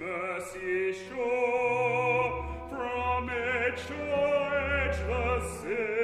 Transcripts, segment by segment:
mercy show from age to age the same.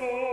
so